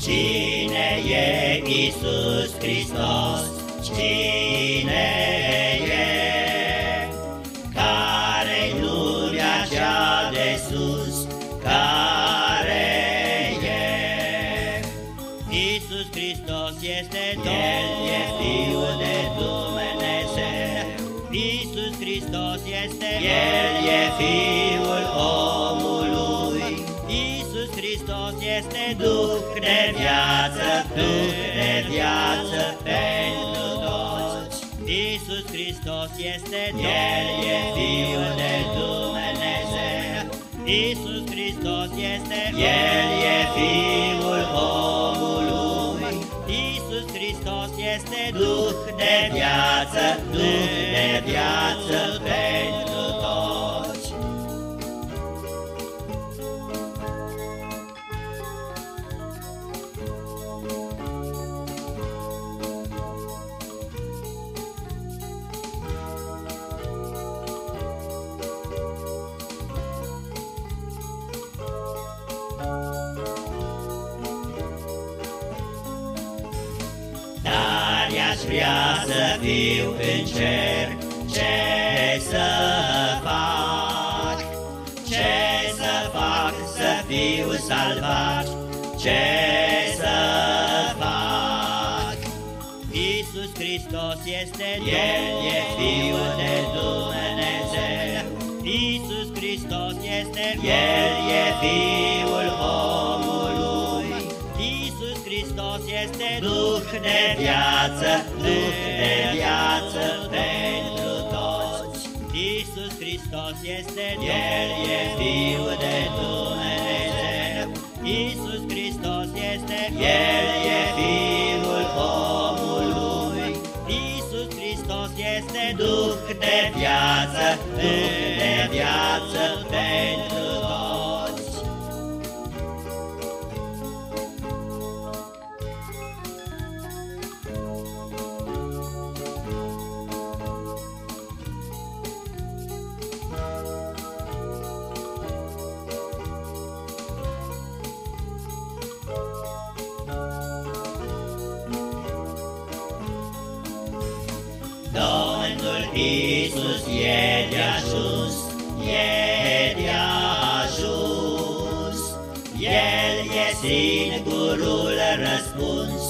Cine e Iisus Hristos? Cine e? Care-i lumea cea de sus? Care e? Iisus Hristos este Domnul, El e Fiul de Dumnezeu, Iisus Hristos este El e Fiul omului, Iisus Hristos este Duh de viață, Duh de viață pentru toți. Iisus Hristos este El e Domnul, Fiul de Dumnezeu, Iisus Hristos este El e Fiul omului, Iisus Hristos este Duh de viață, Duh de viață pentru Dar i-aș vrea să fiu în cer, ce să fac? Ce să fac să fiu salvat? Ce să fac? Iisus Hristos este El e Fiul de Dumnezeu, Iisus Hristos este El e Fiul Hristos este Duh de viață, Duh de viață pentru toți. Iisus Hristos este El e Fiul de Dumnezeu, Iisus Hristos este El e Fiul omului, Iisus Hristos este Duh de viață, Duh Iisus e de ajuns, e de ajuns. El e singurul răspuns,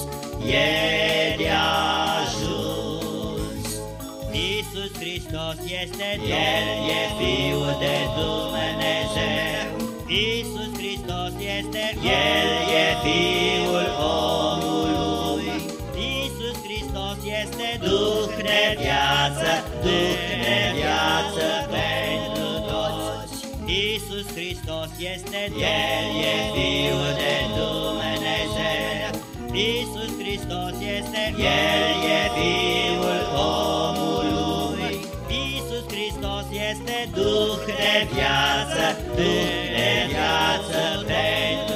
e de ajuns. Iisus Hristos este El e Fiul de Dumnezeu, Iisus Hristos este El e Fiul este El e Fiul de Dumnezeu. Iisus Hristos este El e Fiul omului. Iisus Hristos este Duh de viață, Duh de viață pentru